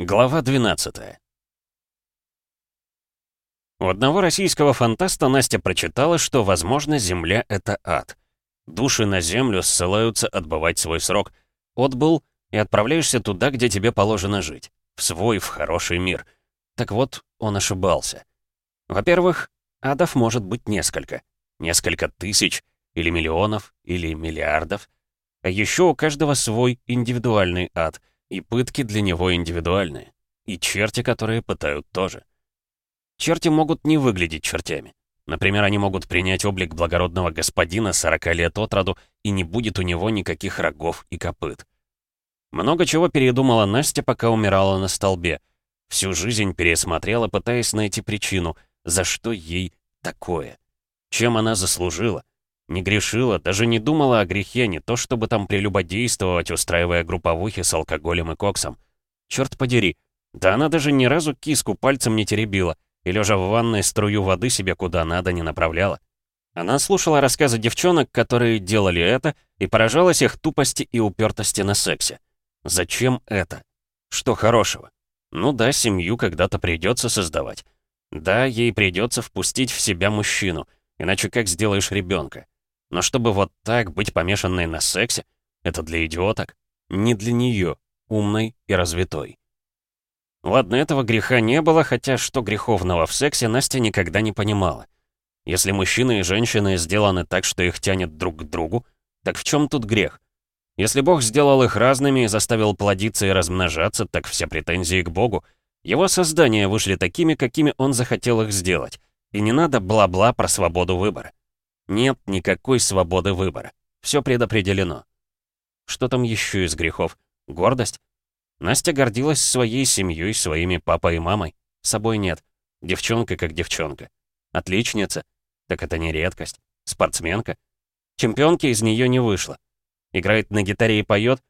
Глава 12 У одного российского фантаста Настя прочитала, что, возможно, Земля — это ад. Души на Землю ссылаются отбывать свой срок. Отбыл, и отправляешься туда, где тебе положено жить. В свой, в хороший мир. Так вот, он ошибался. Во-первых, адов может быть несколько. Несколько тысяч, или миллионов, или миллиардов. А еще у каждого свой индивидуальный ад — и пытки для него индивидуальные. И черти, которые пытают тоже. Черти могут не выглядеть чертями. Например, они могут принять облик благородного господина 40 лет от роду, и не будет у него никаких рогов и копыт. Много чего передумала Настя, пока умирала на столбе. Всю жизнь пересмотрела, пытаясь найти причину, за что ей такое. Чем она заслужила? Не грешила, даже не думала о грехе, не то чтобы там прелюбодействовать, устраивая групповухи с алкоголем и коксом. Черт подери, да она даже ни разу киску пальцем не теребила и лежа в ванной струю воды себе куда надо не направляла. Она слушала рассказы девчонок, которые делали это, и поражалась их тупости и упертости на сексе. Зачем это? Что хорошего? Ну да, семью когда-то придется создавать. Да, ей придется впустить в себя мужчину, иначе как сделаешь ребенка? Но чтобы вот так быть помешанной на сексе, это для идиоток, не для нее, умной и развитой. Ладно, этого греха не было, хотя что греховного в сексе Настя никогда не понимала. Если мужчины и женщины сделаны так, что их тянет друг к другу, так в чем тут грех? Если Бог сделал их разными и заставил плодиться и размножаться, так все претензии к Богу. Его создания вышли такими, какими он захотел их сделать. И не надо бла-бла про свободу выбора. Нет никакой свободы выбора. Все предопределено. Что там еще из грехов? Гордость? Настя гордилась своей семьей, своими папой и мамой. С собой нет. Девчонка как девчонка. Отличница? Так это не редкость. Спортсменка? Чемпионки из нее не вышло. Играет на гитаре и поет?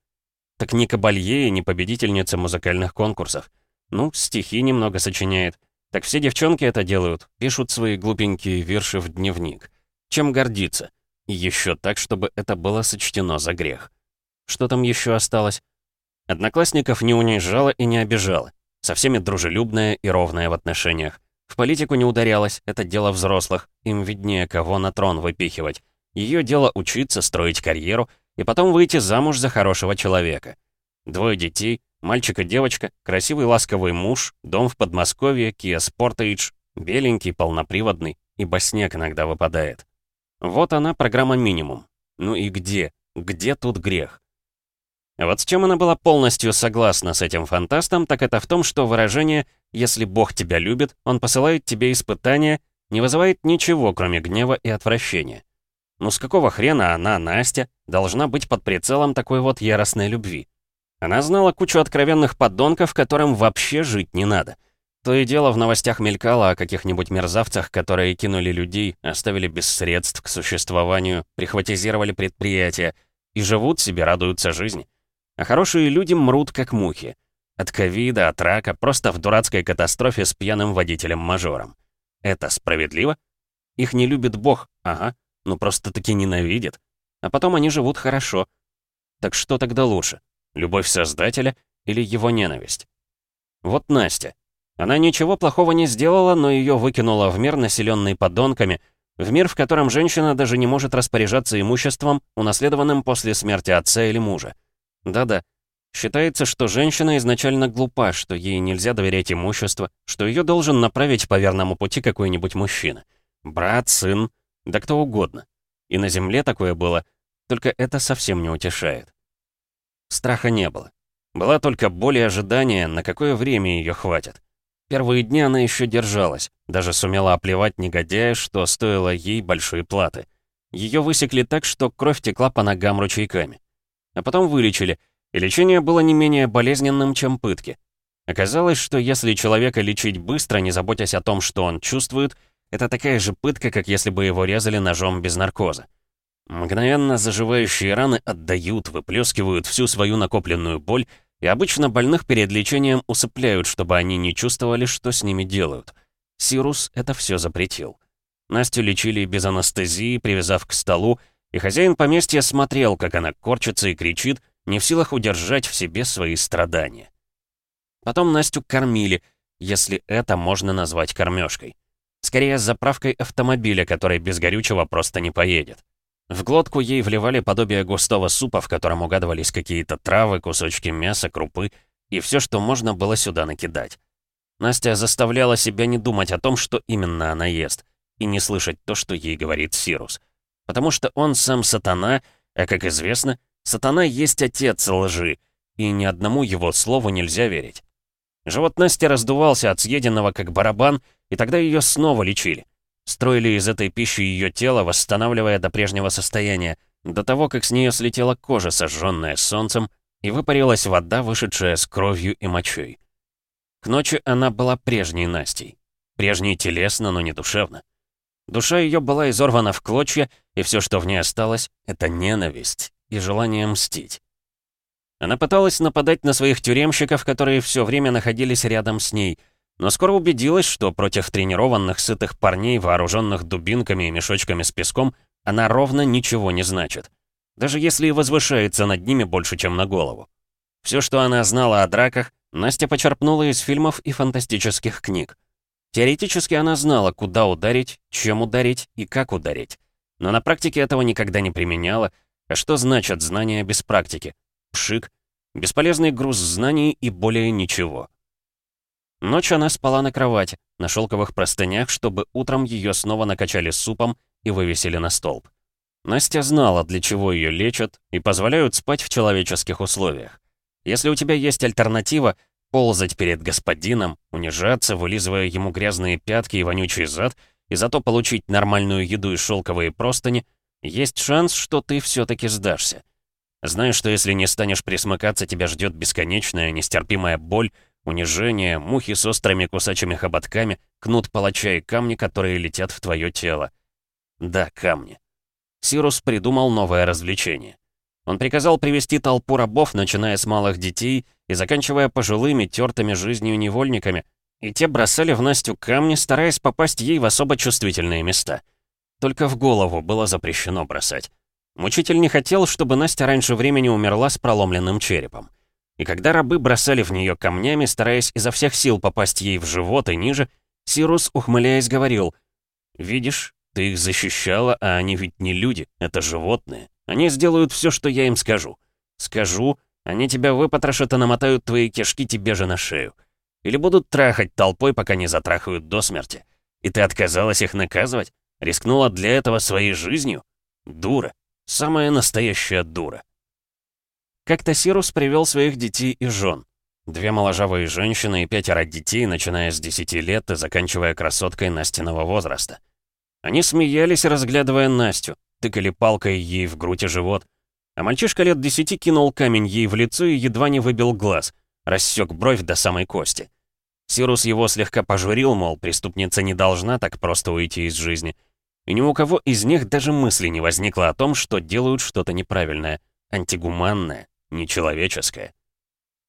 Так не кабалье и не победительница музыкальных конкурсов. Ну, стихи немного сочиняет. Так все девчонки это делают, пишут свои глупенькие вирши в дневник. Чем гордиться? И еще так, чтобы это было сочтено за грех. Что там еще осталось? Одноклассников не унижала и не обижала. Со всеми дружелюбная и ровная в отношениях. В политику не ударялась, это дело взрослых, им виднее, кого на трон выпихивать. Ее дело учиться, строить карьеру и потом выйти замуж за хорошего человека. Двое детей, мальчик и девочка, красивый ласковый муж, дом в Подмосковье, Kia Sportage, беленький, полноприводный, ибо снег иногда выпадает. Вот она, программа минимум. Ну и где? Где тут грех? Вот с чем она была полностью согласна с этим фантастом, так это в том, что выражение «если Бог тебя любит, Он посылает тебе испытания» не вызывает ничего, кроме гнева и отвращения. Ну с какого хрена она, Настя, должна быть под прицелом такой вот яростной любви? Она знала кучу откровенных подонков, которым вообще жить не надо — то и дело в новостях мелькало о каких-нибудь мерзавцах, которые кинули людей, оставили без средств к существованию, прихватизировали предприятия и живут себе, радуются жизни. А хорошие люди мрут, как мухи. От ковида, от рака, просто в дурацкой катастрофе с пьяным водителем-мажором. Это справедливо? Их не любит Бог, ага, ну просто-таки ненавидит. А потом они живут хорошо. Так что тогда лучше? Любовь Создателя или его ненависть? Вот Настя. Она ничего плохого не сделала, но ее выкинуло в мир, населенный подонками, в мир, в котором женщина даже не может распоряжаться имуществом, унаследованным после смерти отца или мужа. Да-да, считается, что женщина изначально глупа, что ей нельзя доверять имущество, что ее должен направить по верному пути какой-нибудь мужчина. Брат, сын, да кто угодно. И на земле такое было, только это совсем не утешает. Страха не было. Была только боль и ожидание, на какое время ее хватит. Первые дни она еще держалась, даже сумела оплевать негодяя, что стоило ей большой платы. Ее высекли так, что кровь текла по ногам ручейками. А потом вылечили, и лечение было не менее болезненным, чем пытки. Оказалось, что если человека лечить быстро, не заботясь о том, что он чувствует, это такая же пытка, как если бы его резали ножом без наркоза. Мгновенно заживающие раны отдают, выплескивают всю свою накопленную боль, и обычно больных перед лечением усыпляют, чтобы они не чувствовали, что с ними делают. Сирус это все запретил. Настю лечили без анестезии, привязав к столу, и хозяин поместья смотрел, как она корчится и кричит, не в силах удержать в себе свои страдания. Потом Настю кормили, если это можно назвать кормежкой. Скорее, заправкой автомобиля, который без горючего просто не поедет. В глотку ей вливали подобие густого супа, в котором угадывались какие-то травы, кусочки мяса, крупы и все, что можно было сюда накидать. Настя заставляла себя не думать о том, что именно она ест, и не слышать то, что ей говорит Сирус. Потому что он сам сатана, а, как известно, сатана есть отец лжи, и ни одному его слову нельзя верить. Живот Насти раздувался от съеденного как барабан, и тогда ее снова лечили. Строили из этой пищи ее тело, восстанавливая до прежнего состояния, до того, как с нее слетела кожа, сожженная солнцем, и выпарилась вода, вышедшая с кровью и мочой. К ночи она была прежней Настей. Прежней телесно, но не душевно. Душа ее была изорвана в клочья, и все, что в ней осталось, — это ненависть и желание мстить. Она пыталась нападать на своих тюремщиков, которые все время находились рядом с ней, но скоро убедилась, что против тренированных сытых парней, вооруженных дубинками и мешочками с песком, она ровно ничего не значит. Даже если и возвышается над ними больше, чем на голову. Все, что она знала о драках, Настя почерпнула из фильмов и фантастических книг. Теоретически она знала, куда ударить, чем ударить и как ударить. Но на практике этого никогда не применяла. А что значит знания без практики? Пшик. Бесполезный груз знаний и более ничего. Ночь она спала на кровати, на шелковых простынях, чтобы утром ее снова накачали супом и вывесили на столб. Настя знала, для чего ее лечат и позволяют спать в человеческих условиях. Если у тебя есть альтернатива, ползать перед господином, унижаться, вылизывая ему грязные пятки и вонючий зад, и зато получить нормальную еду и шелковые простыни, есть шанс, что ты все-таки сдашься. Знаешь, что если не станешь присмыкаться, тебя ждет бесконечная, нестерпимая боль, унижение, мухи с острыми кусачими хоботками, кнут палача и камни, которые летят в твое тело. Да, камни. Сирус придумал новое развлечение. Он приказал привести толпу рабов, начиная с малых детей и заканчивая пожилыми, тертыми жизнью невольниками, и те бросали в Настю камни, стараясь попасть ей в особо чувствительные места. Только в голову было запрещено бросать. Мучитель не хотел, чтобы Настя раньше времени умерла с проломленным черепом. И когда рабы бросали в нее камнями, стараясь изо всех сил попасть ей в живот и ниже, Сирус, ухмыляясь, говорил, «Видишь, ты их защищала, а они ведь не люди, это животные. Они сделают все, что я им скажу. Скажу, они тебя выпотрошат и намотают твои кишки тебе же на шею. Или будут трахать толпой, пока не затрахают до смерти. И ты отказалась их наказывать? Рискнула для этого своей жизнью? Дура. Самая настоящая дура. Как-то Сирус привел своих детей и жен. Две моложавые женщины и пятеро детей, начиная с 10 лет и заканчивая красоткой Настиного возраста. Они смеялись, разглядывая Настю, тыкали палкой ей в грудь и живот, а мальчишка лет десяти кинул камень ей в лицо и едва не выбил глаз, рассек бровь до самой кости. Сирус его слегка пожурил, мол, преступница не должна так просто уйти из жизни. И ни у кого из них даже мысли не возникло о том, что делают что-то неправильное, антигуманное, нечеловеческое.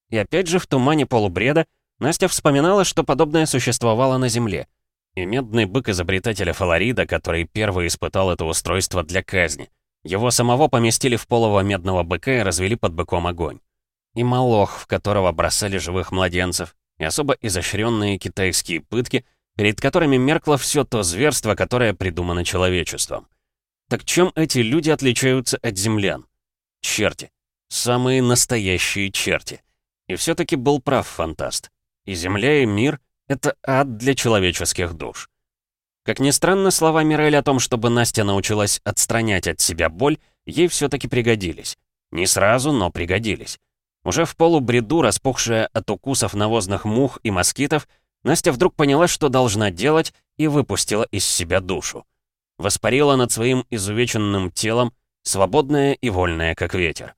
И опять же в тумане полубреда Настя вспоминала, что подобное существовало на Земле. И медный бык изобретателя Фаларида, который первый испытал это устройство для казни. Его самого поместили в полого медного быка и развели под быком огонь. И молох, в которого бросали живых младенцев, и особо изощренные китайские пытки, перед которыми меркло все то зверство, которое придумано человечеством. Так чем эти люди отличаются от землян? Черти. Самые настоящие черти. И все-таки был прав фантаст. И земля, и мир — это ад для человеческих душ. Как ни странно, слова Мирель о том, чтобы Настя научилась отстранять от себя боль, ей все-таки пригодились. Не сразу, но пригодились. Уже в полубреду, распухшая от укусов навозных мух и москитов, Настя вдруг поняла, что должна делать, и выпустила из себя душу. Воспарила над своим изувеченным телом, свободная и вольная, как ветер.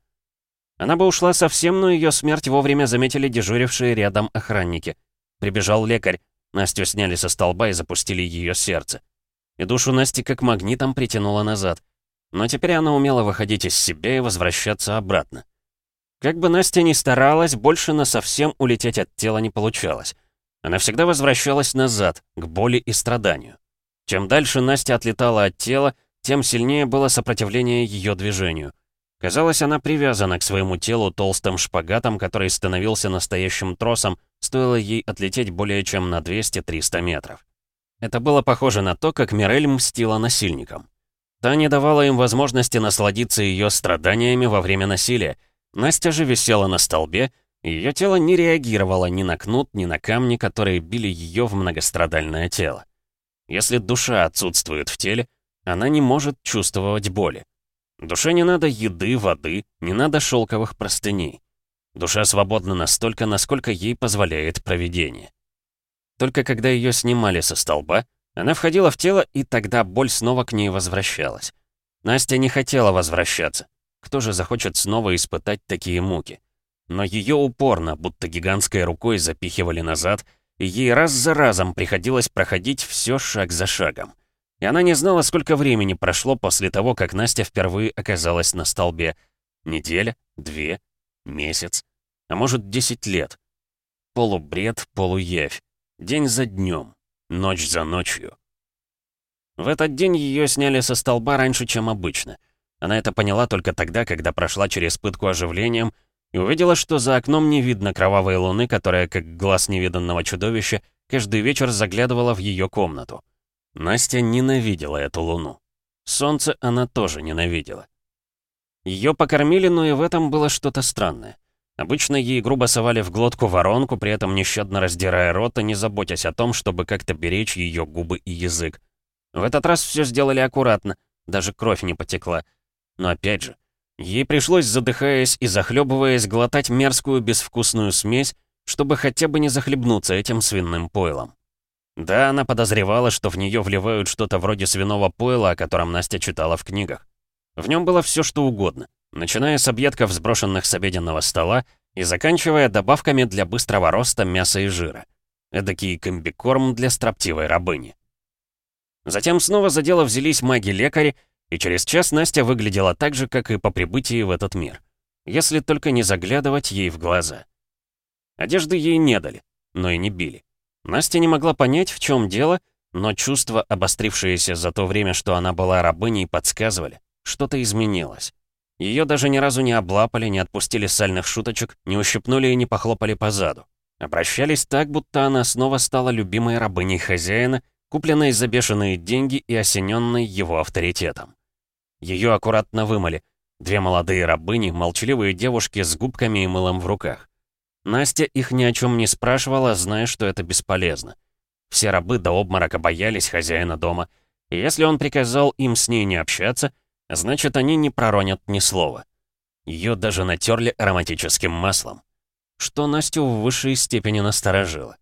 Она бы ушла совсем, но ее смерть вовремя заметили дежурившие рядом охранники. Прибежал лекарь, Настю сняли со столба и запустили ее сердце. И душу Насти как магнитом притянуло назад. Но теперь она умела выходить из себя и возвращаться обратно. Как бы Настя ни старалась, больше на совсем улететь от тела не получалось. Она всегда возвращалась назад, к боли и страданию. Чем дальше Настя отлетала от тела, тем сильнее было сопротивление ее движению. Казалось, она привязана к своему телу толстым шпагатом, который становился настоящим тросом, стоило ей отлететь более чем на 200-300 метров. Это было похоже на то, как Мирель мстила насильникам. Та не давала им возможности насладиться ее страданиями во время насилия. Настя же висела на столбе, ее тело не реагировало ни на кнут, ни на камни, которые били ее в многострадальное тело. Если душа отсутствует в теле, она не может чувствовать боли. Душе не надо еды, воды, не надо шелковых простыней. Душа свободна настолько, насколько ей позволяет провидение. Только когда ее снимали со столба, она входила в тело, и тогда боль снова к ней возвращалась. Настя не хотела возвращаться. Кто же захочет снова испытать такие муки? Но ее упорно, будто гигантской рукой запихивали назад, и ей раз за разом приходилось проходить все шаг за шагом. И она не знала, сколько времени прошло после того, как Настя впервые оказалась на столбе. Неделя, две, месяц, а может, десять лет. Полубред, полуявь. День за днем, ночь за ночью. В этот день ее сняли со столба раньше, чем обычно. Она это поняла только тогда, когда прошла через пытку оживлением и увидела, что за окном не видно кровавой луны, которая, как глаз невиданного чудовища, каждый вечер заглядывала в ее комнату. Настя ненавидела эту луну. Солнце она тоже ненавидела. Ее покормили, но и в этом было что-то странное. Обычно ей грубо совали в глотку воронку, при этом нещадно раздирая рот и не заботясь о том, чтобы как-то беречь ее губы и язык. В этот раз все сделали аккуратно, даже кровь не потекла. Но опять же, ей пришлось, задыхаясь и захлебываясь, глотать мерзкую безвкусную смесь, чтобы хотя бы не захлебнуться этим свиным пойлом. Да, она подозревала, что в нее вливают что-то вроде свиного пойла, о котором Настя читала в книгах. В нем было все, что угодно, начиная с объедков, сброшенных с обеденного стола, и заканчивая добавками для быстрого роста мяса и жира. Эдакий комбикорм для строптивой рабыни. Затем снова за дело взялись маги-лекари, и через час Настя выглядела так же, как и по прибытии в этот мир. Если только не заглядывать ей в глаза. Одежды ей не дали, но и не били. Настя не могла понять, в чем дело, но чувства, обострившиеся за то время, что она была рабыней, подсказывали. Что-то изменилось. Ее даже ни разу не облапали, не отпустили сальных шуточек, не ущипнули и не похлопали по заду. Обращались так, будто она снова стала любимой рабыней хозяина, купленной за бешеные деньги и осененной его авторитетом. Ее аккуратно вымыли. Две молодые рабыни, молчаливые девушки с губками и мылом в руках. Настя их ни о чем не спрашивала, зная, что это бесполезно. Все рабы до обморока боялись хозяина дома, и если он приказал им с ней не общаться, значит, они не проронят ни слова. Ее даже натерли ароматическим маслом. Что Настю в высшей степени насторожило.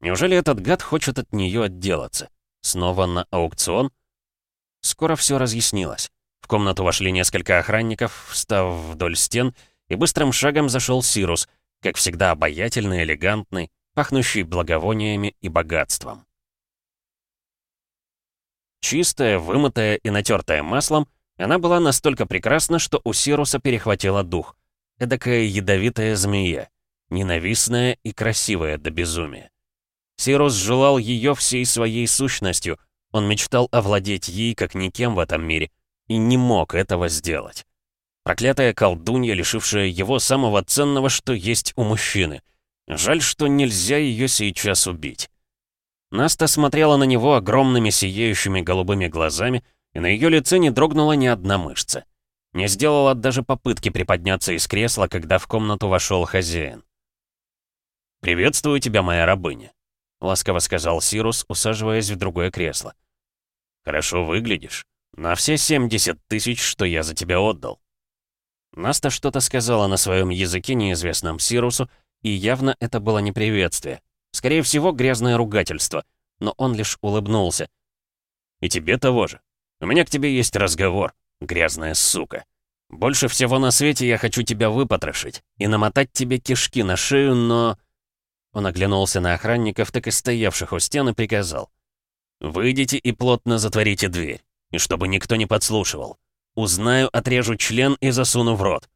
Неужели этот гад хочет от нее отделаться? Снова на аукцион? Скоро все разъяснилось. В комнату вошли несколько охранников, встав вдоль стен, и быстрым шагом зашел Сирус, как всегда обаятельный, элегантный, пахнущий благовониями и богатством. Чистая, вымытая и натертая маслом, она была настолько прекрасна, что у Сируса перехватила дух. Эдакая ядовитая змея, ненавистная и красивая до безумия. Сирус желал ее всей своей сущностью, он мечтал овладеть ей как никем в этом мире, и не мог этого сделать. Проклятая колдунья, лишившая его самого ценного, что есть у мужчины. Жаль, что нельзя ее сейчас убить. Наста смотрела на него огромными сияющими голубыми глазами, и на ее лице не дрогнула ни одна мышца. Не сделала даже попытки приподняться из кресла, когда в комнату вошел хозяин. «Приветствую тебя, моя рабыня», — ласково сказал Сирус, усаживаясь в другое кресло. «Хорошо выглядишь. На все 70 тысяч, что я за тебя отдал». Наста что-то сказала на своем языке, неизвестном Сирусу, и явно это было не приветствие. Скорее всего, грязное ругательство. Но он лишь улыбнулся. «И тебе того же. У меня к тебе есть разговор, грязная сука. Больше всего на свете я хочу тебя выпотрошить и намотать тебе кишки на шею, но...» Он оглянулся на охранников, так и стоявших у стены, приказал. «Выйдите и плотно затворите дверь, и чтобы никто не подслушивал. Узнаю, отрежу член и засуну в рот».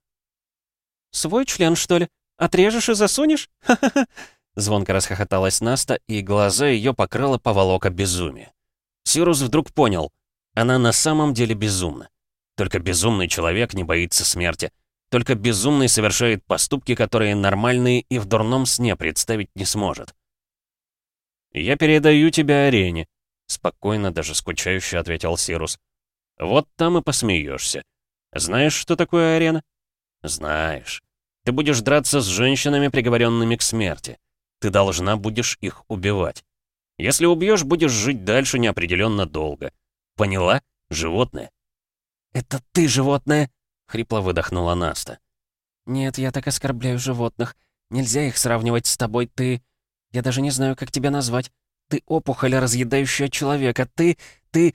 «Свой член, что ли? Отрежешь и засунешь? Ха-ха-ха!» Звонко расхохоталась Наста, и глаза ее покрыла поволока безумия. Сирус вдруг понял, она на самом деле безумна. Только безумный человек не боится смерти. Только безумный совершает поступки, которые нормальные и в дурном сне представить не сможет. «Я передаю тебя арене», — спокойно, даже скучающе ответил Сирус. «Вот там и посмеешься. Знаешь, что такое арена?» «Знаешь. Ты будешь драться с женщинами, приговоренными к смерти. Ты должна будешь их убивать. Если убьешь, будешь жить дальше неопределенно долго. Поняла, животное?» «Это ты, животное!» — хрипло выдохнула Наста. «Нет, я так оскорбляю животных. Нельзя их сравнивать с тобой, ты... Я даже не знаю, как тебя назвать. Ты опухоль, разъедающая человека. Ты... ты...»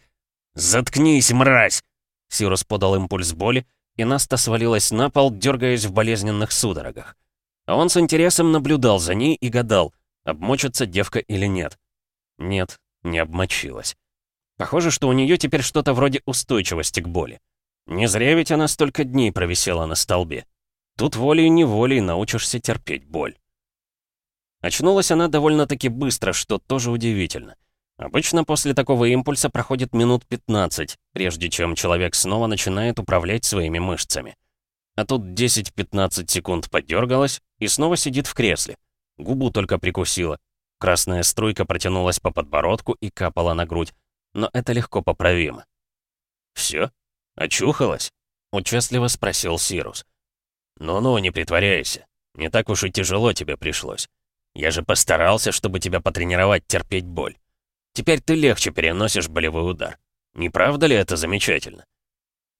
«Заткнись, мразь!» Сирус подал импульс боли, и Наста свалилась на пол, дергаясь в болезненных судорогах. А он с интересом наблюдал за ней и гадал, обмочится девка или нет. Нет, не обмочилась. Похоже, что у нее теперь что-то вроде устойчивости к боли. Не зря ведь она столько дней провисела на столбе. Тут волей-неволей научишься терпеть боль. Очнулась она довольно-таки быстро, что тоже удивительно. Обычно после такого импульса проходит минут 15, прежде чем человек снова начинает управлять своими мышцами. А тут 10-15 секунд подергалась и снова сидит в кресле. Губу только прикусила. Красная струйка протянулась по подбородку и капала на грудь. Но это легко поправимо. «Всё? Очухалась?» — участливо спросил Сирус. «Ну-ну, не притворяйся. Не так уж и тяжело тебе пришлось. Я же постарался, чтобы тебя потренировать терпеть боль. Теперь ты легче переносишь болевой удар. Не правда ли это замечательно?»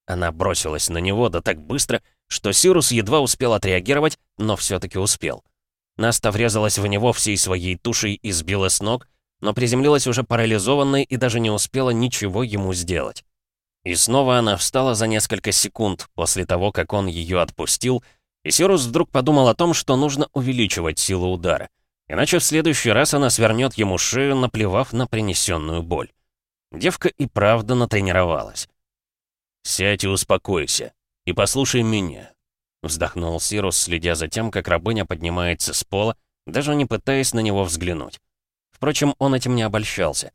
Она бросилась на него да так быстро, что Сирус едва успел отреагировать, но все-таки успел. Наста врезалась в него всей своей тушей и сбила с ног, но приземлилась уже парализованной и даже не успела ничего ему сделать. И снова она встала за несколько секунд после того, как он ее отпустил, и Сирус вдруг подумал о том, что нужно увеличивать силу удара. Иначе в следующий раз она свернет ему шею, наплевав на принесенную боль. Девка и правда натренировалась. «Сядь и успокойся, и послушай меня», — вздохнул Сирус, следя за тем, как рабыня поднимается с пола, даже не пытаясь на него взглянуть. Впрочем, он этим не обольщался.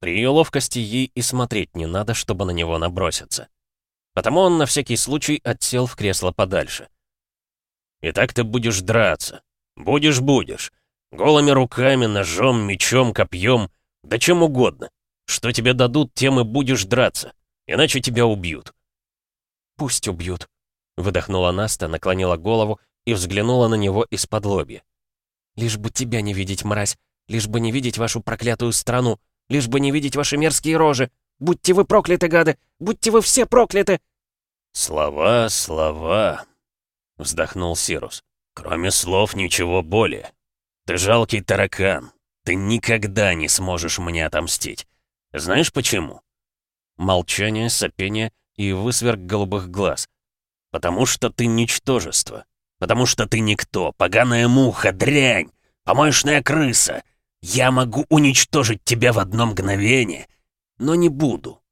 При ее ловкости ей и смотреть не надо, чтобы на него наброситься. Потому он на всякий случай отсел в кресло подальше. «Итак ты будешь драться. Будешь-будешь. Голыми руками, ножом, мечом, копьем, да чем угодно. Что тебе дадут, тем и будешь драться. Иначе тебя убьют». «Пусть убьют», — выдохнула Наста, наклонила голову и взглянула на него из-под лобья. «Лишь бы тебя не видеть, мразь. Лишь бы не видеть вашу проклятую страну. Лишь бы не видеть ваши мерзкие рожи. Будьте вы прокляты, гады! Будьте вы все прокляты!» «Слова, слова», — вздохнул Сирус. «Кроме слов ничего более. Ты жалкий таракан. Ты никогда не сможешь мне отомстить. Знаешь почему?» Молчание, сопение и высверк голубых глаз. «Потому что ты ничтожество. Потому что ты никто, поганая муха, дрянь, помоечная крыса. Я могу уничтожить тебя в одно мгновение, но не буду.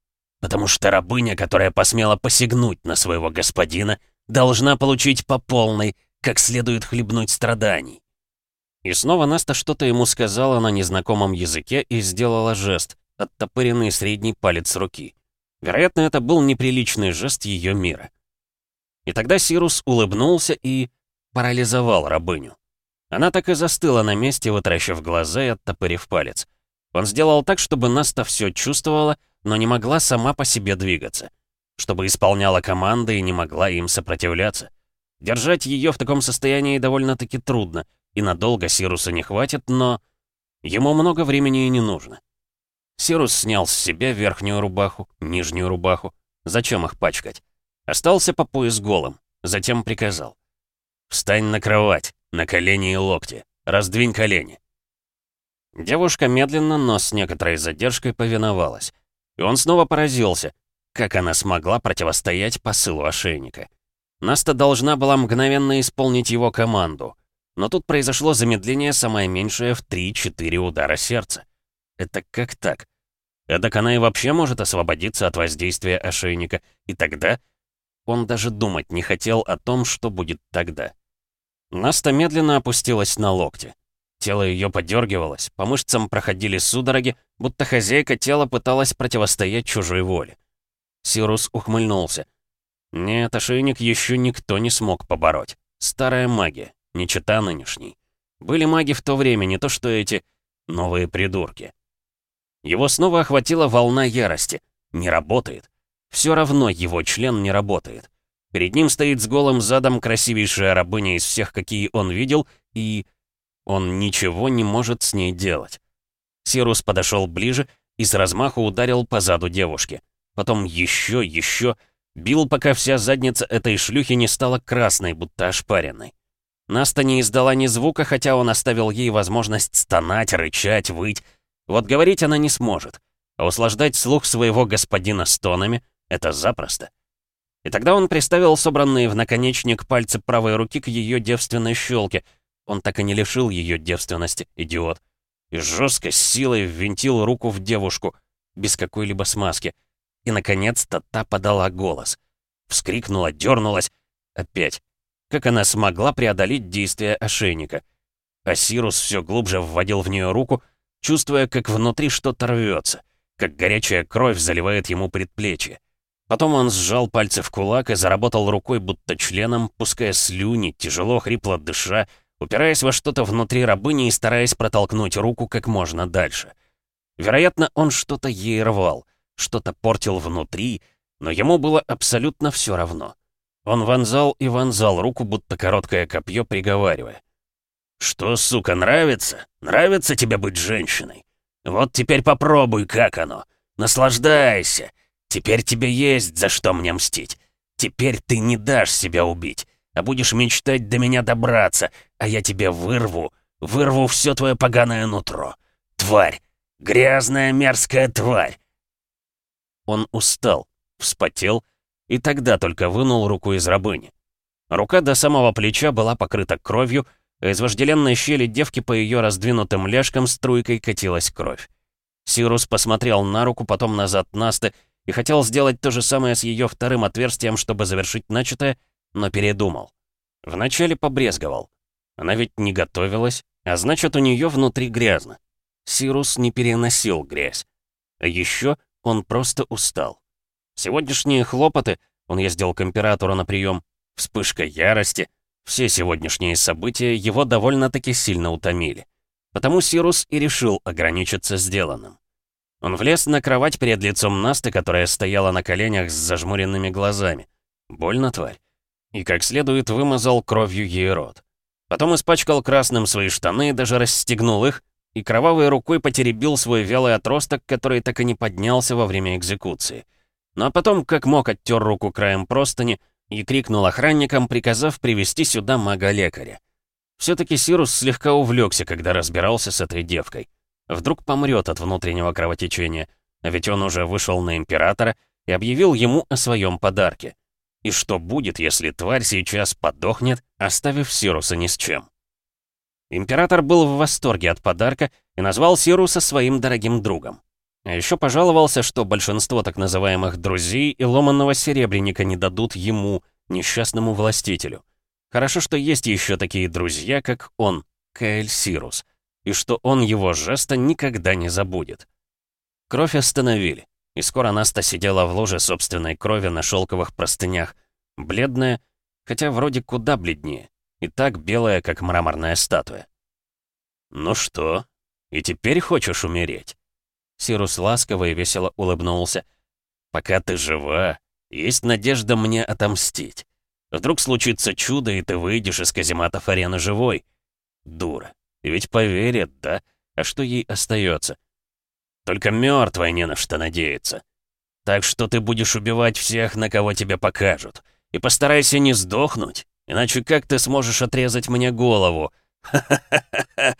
Потому что рабыня, которая посмела посягнуть на своего господина, должна получить по полной, как следует хлебнуть страданий. И снова Наста что-то ему сказала на незнакомом языке и сделала жест, оттопыренный средний палец руки. Вероятно, это был неприличный жест ее мира. И тогда Сирус улыбнулся и парализовал рабыню. Она так и застыла на месте, вытаращив глаза и оттопырив палец. Он сделал так, чтобы Наста все чувствовала, но не могла сама по себе двигаться. Чтобы исполняла команды и не могла им сопротивляться. Держать ее в таком состоянии довольно-таки трудно, и надолго Сируса не хватит, но... Ему много времени и не нужно. Сирус снял с себя верхнюю рубаху, нижнюю рубаху. Зачем их пачкать? Остался по пояс голым, затем приказал. «Встань на кровать!» На колени и локти. Раздвинь колени. Девушка медленно, но с некоторой задержкой повиновалась. И он снова поразился, как она смогла противостоять посылу ошейника. Наста должна была мгновенно исполнить его команду. Но тут произошло замедление самое меньшее в 3-4 удара сердца. Это как так? Эдак она и вообще может освободиться от воздействия ошейника, и тогда... Он даже думать не хотел о том, что будет тогда. Наста медленно опустилась на локти. Тело ее подергивалось, по мышцам проходили судороги, будто хозяйка тела пыталась противостоять чужой воле. Сирус ухмыльнулся. Нет, ошейник еще никто не смог побороть. Старая магия, не чета нынешней. Были маги в то время, не то что эти новые придурки. Его снова охватила волна ярости. Не работает. Все равно его член не работает. Перед ним стоит с голым задом красивейшая рабыня из всех, какие он видел, и... Он ничего не может с ней делать. Сирус подошел ближе и с размаху ударил по заду девушки. Потом еще, еще... Бил, пока вся задница этой шлюхи не стала красной, будто ошпаренной. Наста не издала ни звука, хотя он оставил ей возможность стонать, рычать, выть. Вот говорить она не сможет. А услаждать слух своего господина стонами — это запросто. И тогда он приставил собранные в наконечник пальцы правой руки к ее девственной щелке. Он так и не лишил ее девственности, идиот. И жестко, с силой ввинтил руку в девушку, без какой-либо смазки. И, наконец-то, та подала голос. Вскрикнула, дернулась. Опять. Как она смогла преодолеть действие ошейника? Асирус все глубже вводил в нее руку, чувствуя, как внутри что-то рвется, как горячая кровь заливает ему предплечье. Потом он сжал пальцы в кулак и заработал рукой, будто членом, пуская слюни, тяжело, хрипло дыша, упираясь во что-то внутри рабыни и стараясь протолкнуть руку как можно дальше. Вероятно, он что-то ей рвал, что-то портил внутри, но ему было абсолютно все равно. Он вонзал и вонзал руку, будто короткое копье, приговаривая. «Что, сука, нравится? Нравится тебе быть женщиной? Вот теперь попробуй, как оно. Наслаждайся. Теперь тебе есть за что мне мстить. Теперь ты не дашь себя убить, а будешь мечтать до меня добраться, а я тебе вырву, вырву все твое поганое нутро. Тварь! Грязная мерзкая тварь!» Он устал, вспотел и тогда только вынул руку из рабыни. Рука до самого плеча была покрыта кровью, а из вожделенной щели девки по ее раздвинутым ляжкам струйкой катилась кровь. Сирус посмотрел на руку, потом назад Насты и хотел сделать то же самое с ее вторым отверстием, чтобы завершить начатое, но передумал. Вначале побрезговал. Она ведь не готовилась, а значит, у нее внутри грязно. Сирус не переносил грязь. А еще он просто устал. Сегодняшние хлопоты, он ездил к императору на прием, вспышка ярости, все сегодняшние события его довольно-таки сильно утомили. Потому Сирус и решил ограничиться сделанным. Он влез на кровать перед лицом Насты, которая стояла на коленях с зажмуренными глазами. Больно, тварь. И как следует вымазал кровью ей рот. Потом испачкал красным свои штаны, даже расстегнул их, и кровавой рукой потеребил свой вялый отросток, который так и не поднялся во время экзекуции. Ну а потом, как мог, оттер руку краем простыни и крикнул охранникам, приказав привести сюда мага-лекаря. Все-таки Сирус слегка увлекся, когда разбирался с этой девкой. Вдруг помрет от внутреннего кровотечения, а ведь он уже вышел на Императора и объявил ему о своем подарке. И что будет, если тварь сейчас подохнет, оставив Сируса ни с чем? Император был в восторге от подарка и назвал Сируса своим дорогим другом. А еще пожаловался, что большинство так называемых «друзей» и ломанного серебряника не дадут ему, несчастному властителю. Хорошо, что есть еще такие друзья, как он, Каэль Сирус и что он его жеста никогда не забудет. Кровь остановили, и скоро Наста сидела в луже собственной крови на шелковых простынях, бледная, хотя вроде куда бледнее, и так белая, как мраморная статуя. «Ну что, и теперь хочешь умереть?» Сирус ласково и весело улыбнулся. «Пока ты жива, есть надежда мне отомстить. Вдруг случится чудо, и ты выйдешь из казематов арены живой. Дура. Ведь поверят, да? А что ей остается? Только мертвой не на что надеяться. Так что ты будешь убивать всех, на кого тебе покажут. И постарайся не сдохнуть, иначе как ты сможешь отрезать мне голову? Ха-ха-ха!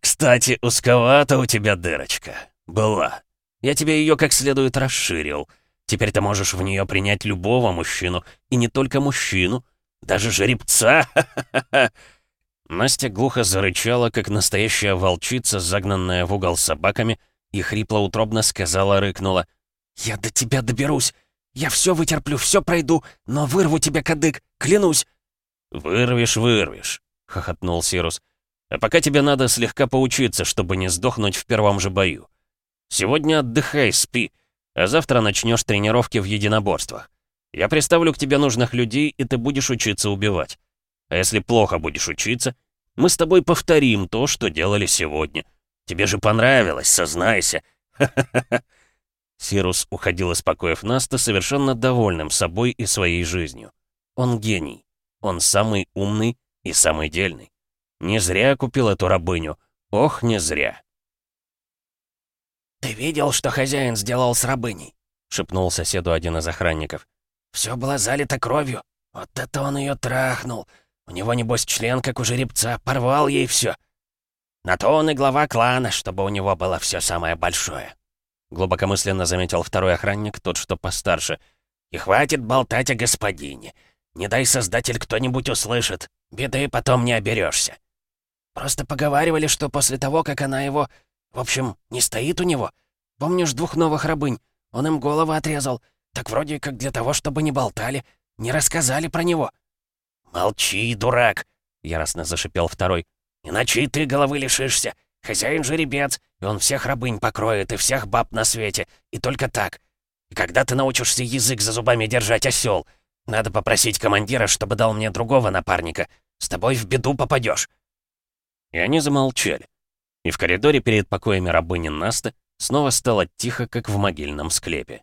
Кстати, узковата у тебя дырочка. Была. Я тебе ее как следует расширил. Теперь ты можешь в нее принять любого мужчину, и не только мужчину, даже жеребца. Настя глухо зарычала, как настоящая волчица, загнанная в угол собаками, и хрипло-утробно сказала-рыкнула. «Я до тебя доберусь! Я все вытерплю, все пройду, но вырву тебе кадык, клянусь!» «Вырвешь, вырвешь!» — хохотнул Сирус. «А пока тебе надо слегка поучиться, чтобы не сдохнуть в первом же бою. Сегодня отдыхай, спи, а завтра начнешь тренировки в единоборствах. Я приставлю к тебе нужных людей, и ты будешь учиться убивать. А если плохо будешь учиться, мы с тобой повторим то, что делали сегодня. Тебе же понравилось, сознайся. Сирус уходил из покоев Наста совершенно довольным собой и своей жизнью. Он гений. Он самый умный и самый дельный. Не зря купил эту рабыню. Ох, не зря. «Ты видел, что хозяин сделал с рабыней?» — шепнул соседу один из охранников. «Все было залито кровью. Вот это он ее трахнул. У него, небось, член, как у жеребца, порвал ей все. На то он и глава клана, чтобы у него было все самое большое». Глубокомысленно заметил второй охранник, тот, что постарше. «И хватит болтать о господине. Не дай создатель кто-нибудь услышит. Беды потом не оберешься. Просто поговаривали, что после того, как она его... В общем, не стоит у него. Помнишь двух новых рабынь? Он им головы отрезал. Так вроде как для того, чтобы не болтали, не рассказали про него». «Молчи, дурак!» — яростно зашипел второй. «Иначе и ты головы лишишься. Хозяин жеребец, и он всех рабынь покроет, и всех баб на свете. И только так. И когда ты научишься язык за зубами держать, осел? Надо попросить командира, чтобы дал мне другого напарника. С тобой в беду попадешь. И они замолчали. И в коридоре перед покоями рабыни Насты снова стало тихо, как в могильном склепе.